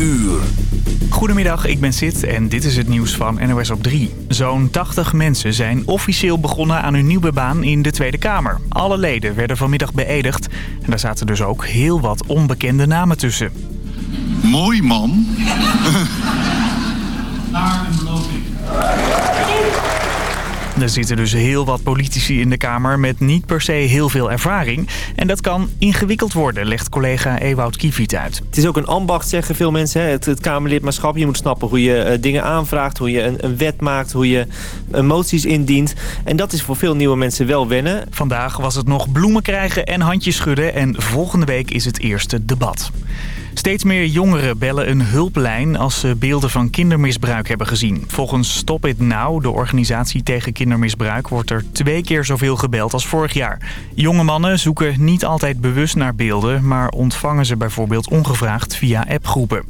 uur. Goedemiddag, ik ben Sid en dit is het nieuws van NOS op 3. Zo'n 80 mensen zijn officieel begonnen aan hun nieuwe baan in de Tweede Kamer. Alle leden werden vanmiddag beëdigd en daar zaten dus ook heel wat onbekende namen tussen. Mooi man. Naar een beloving. Er zitten dus heel wat politici in de Kamer met niet per se heel veel ervaring. En dat kan ingewikkeld worden, legt collega Ewout Kiefiet uit. Het is ook een ambacht, zeggen veel mensen. Hè? Het, het Kamerlidmaatschap. Je moet snappen hoe je uh, dingen aanvraagt, hoe je een, een, wet maakt, hoe je uh, moties indient. En dat is voor veel nieuwe mensen wel wennen. Vandaag was het nog bloemen krijgen en handjes schudden. En volgende week is het eerste debat. Steeds meer jongeren bellen een hulplijn als ze beelden van kindermisbruik hebben gezien. Volgens Stop It Now, de organisatie tegen kindermisbruik, wordt er twee keer zoveel gebeld als vorig jaar. Jonge mannen zoeken niet altijd bewust naar beelden, maar ontvangen ze bijvoorbeeld ongevraagd via appgroepen.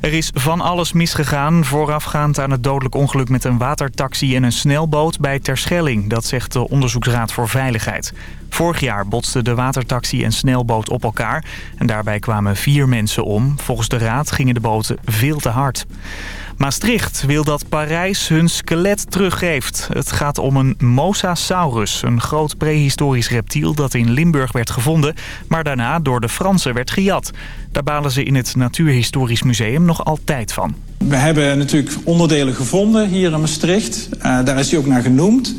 Er is van alles misgegaan voorafgaand aan het dodelijk ongeluk met een watertaxi en een snelboot bij Terschelling. Dat zegt de Onderzoeksraad voor Veiligheid. Vorig jaar botsten de watertaxi en snelboot op elkaar en daarbij kwamen vier mensen om. Volgens de raad gingen de boten veel te hard. Maastricht wil dat Parijs hun skelet teruggeeft. Het gaat om een Mosasaurus, een groot prehistorisch reptiel dat in Limburg werd gevonden, maar daarna door de Fransen werd gejat. Daar balen ze in het Natuurhistorisch Museum nog altijd van. We hebben natuurlijk onderdelen gevonden hier in Maastricht. Uh, daar is hij ook naar genoemd.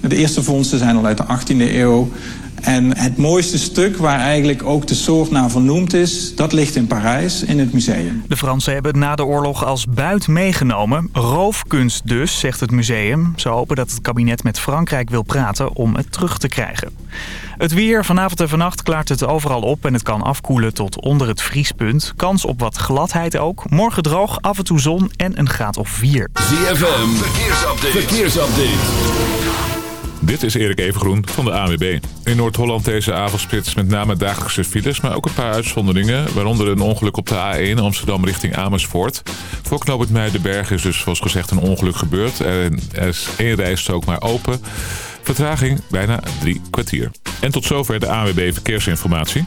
De eerste vondsten zijn al uit de 18e eeuw. En het mooiste stuk waar eigenlijk ook de soort naar vernoemd is... dat ligt in Parijs, in het museum. De Fransen hebben het na de oorlog als buit meegenomen. Roofkunst dus, zegt het museum. Ze hopen dat het kabinet met Frankrijk wil praten om het terug te krijgen. Het weer, vanavond en vannacht klaart het overal op... en het kan afkoelen tot onder het vriespunt. Kans op wat gladheid ook. Morgen droog, af en toe zon en een graad of 4. ZFM, verkeersupdate. verkeersupdate. Dit is Erik Evengroen van de AWB. In Noord-Holland deze avondspits met name dagelijkse files, maar ook een paar uitzonderingen. Waaronder een ongeluk op de A1 Amsterdam richting Amersfoort. Voor knooppunt Meidenberg is dus zoals gezegd een ongeluk gebeurd. Er is één rijstrook maar open. Vertraging bijna drie kwartier. En tot zover de AWB Verkeersinformatie.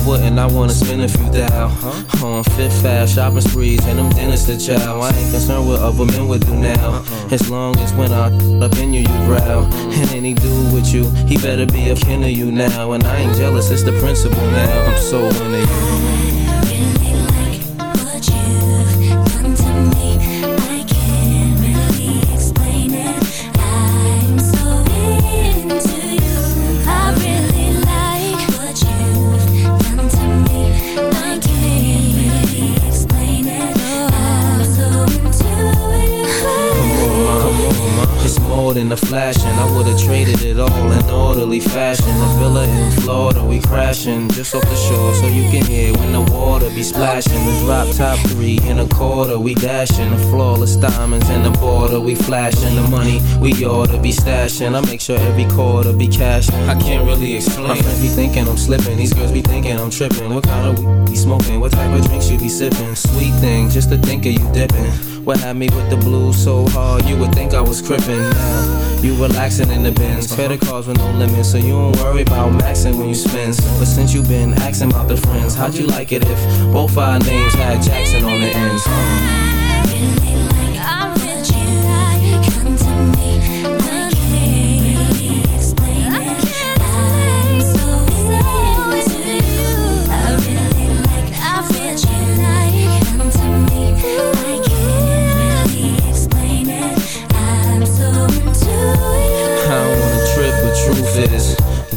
Why wouldn't I wanna spend a few thou? Huh? On fifth fast shopping sprees and them dinners to chow. I ain't concerned what other men would do now. Uh-uh. As long as when I up in you, you growl. And any dude with you, he better be a kin of you now. And I ain't jealous, it's the principle now. I'm so into you. Quarter, we dashing. The flawless diamonds in the border, we flashing. The money we oughta be stashing. I make sure every quarter be cashing. I can't really explain. My friends be thinking I'm slipping, these girls be thinking I'm tripping. What kind of weed be smoking? What type of drinks you be sipping? Sweet thing, just to think of you dipping. What had me with the blues so hard, you would think I was crippin' now. You relaxing in the bins, credit cards with no limits, so you don't worry about maxing when you spend. But since you been asking about the friends, how'd you like it if both our names had Jackson on the ends?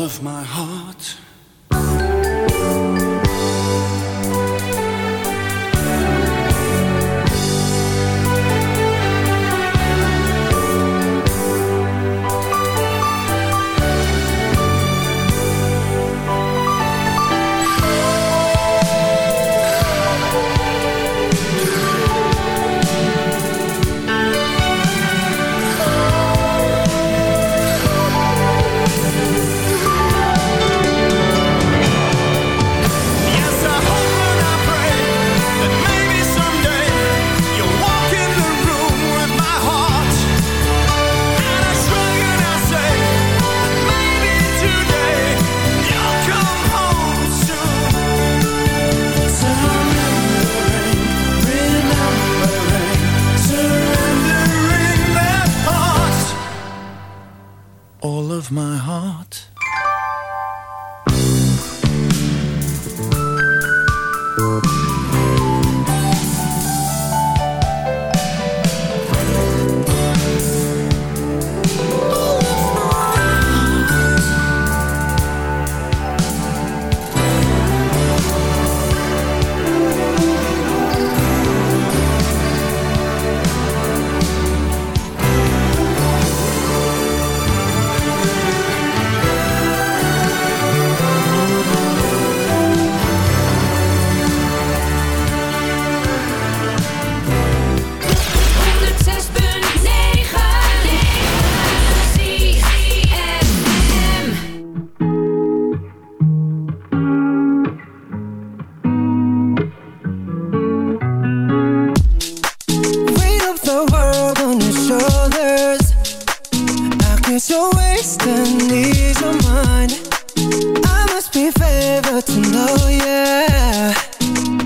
Of my heart.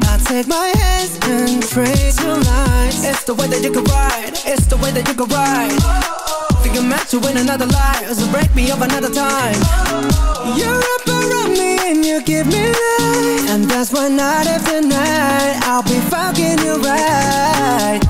I'll take my hands and praise your mind It's the way that you can ride. It's the way that you can ride. Oh. Think your match you win another lie It's a break me up another time. Oh. You're a burround me and you give me that And that's one out of the night I'll be fucking you right.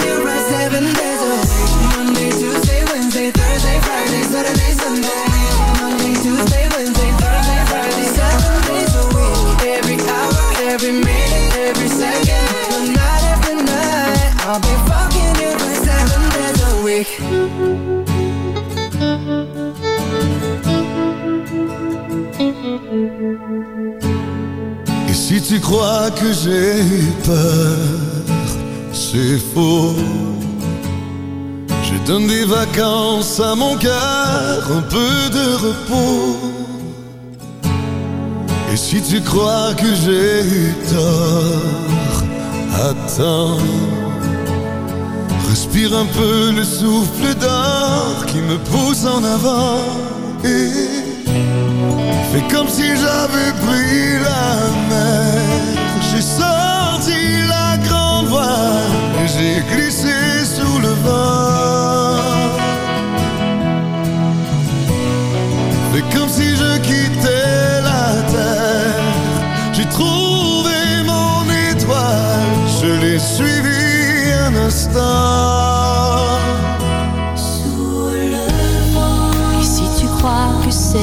si tu crois que j'ai peur, c'est faux. Je donne des vacances à mon cœur, un peu de repos. Et si tu crois que j'ai tort, attends. Respire un peu le souffle d'or qui me pousse en avant. Et Fais comme si j'avais pris la mer. J'ai sorti la grande voile et j'ai glissé sous le vent. Fais comme si je quittais la terre. J'ai trouvé mon étoile, je l'ai suivi un instant.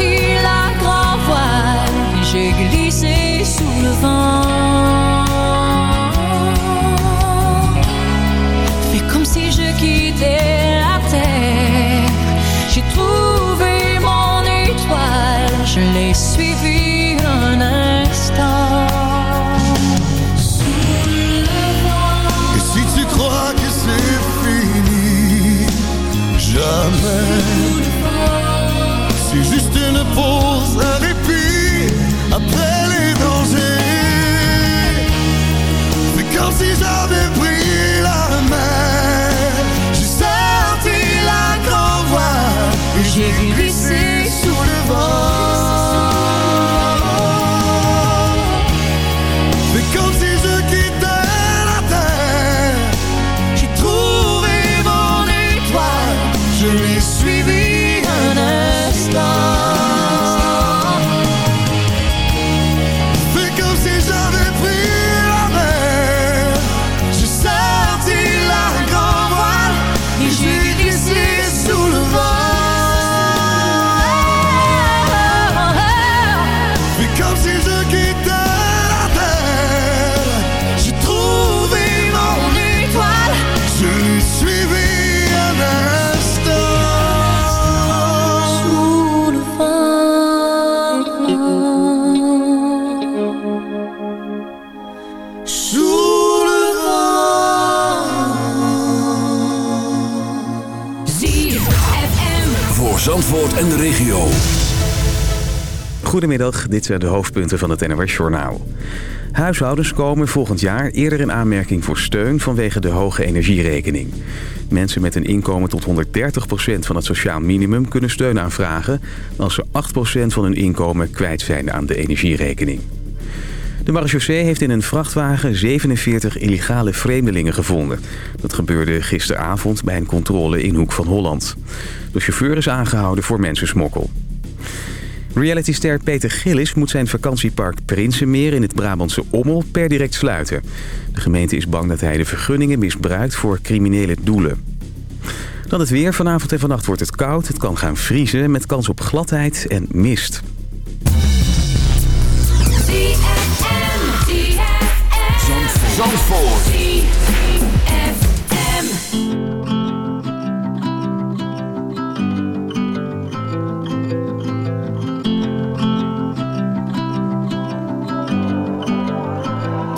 Sorti la grand voile j'ai glissé sous le vent. Goedemiddag, dit zijn de hoofdpunten van het NOS Journaal. Huishoudens komen volgend jaar eerder in aanmerking voor steun vanwege de hoge energierekening. Mensen met een inkomen tot 130% van het sociaal minimum kunnen steun aanvragen... als ze 8% van hun inkomen kwijt zijn aan de energierekening. De marechaussee heeft in een vrachtwagen 47 illegale vreemdelingen gevonden. Dat gebeurde gisteravond bij een controle in Hoek van Holland. De chauffeur is aangehouden voor mensensmokkel. Realityster Peter Gillis moet zijn vakantiepark Prinsenmeer in het Brabantse Ommel per direct sluiten. De gemeente is bang dat hij de vergunningen misbruikt voor criminele doelen. Dan het weer. Vanavond en vannacht wordt het koud. Het kan gaan vriezen met kans op gladheid en mist.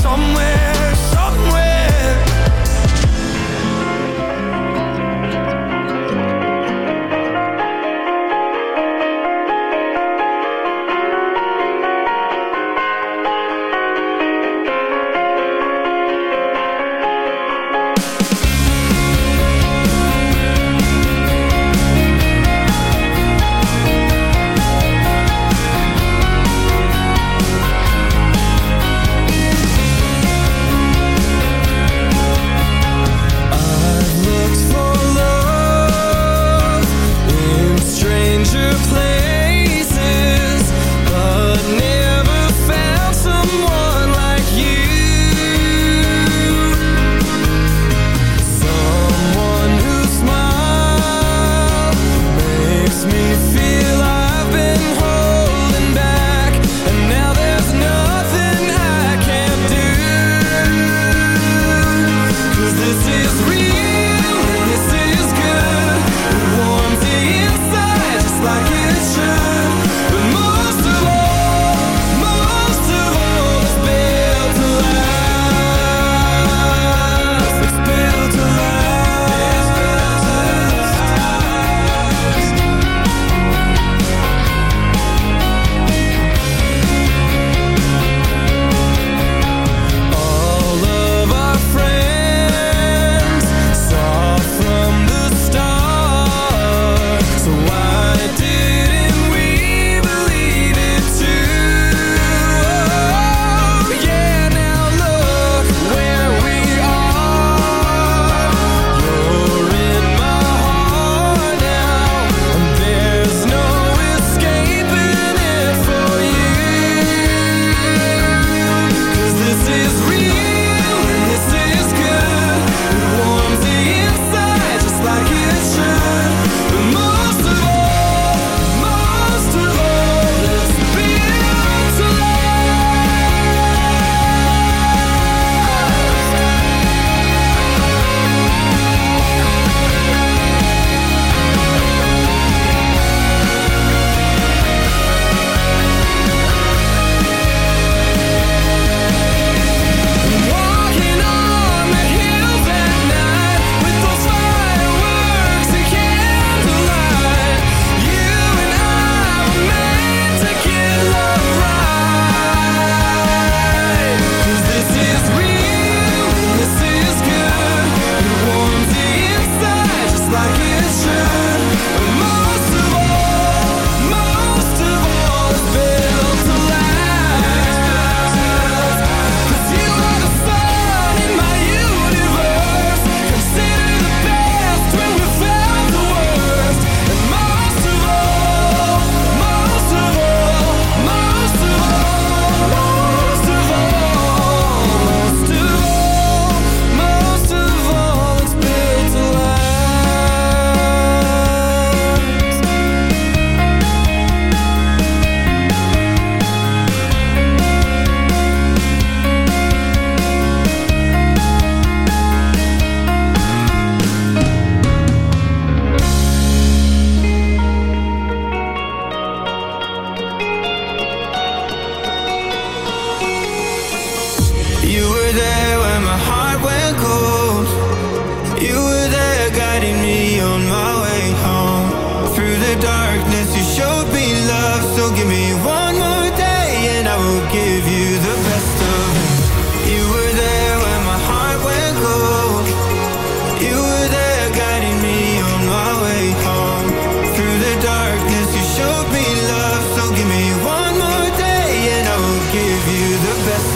Somewhere.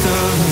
the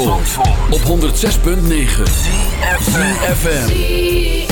Zandvoort, op 106.9 CFFM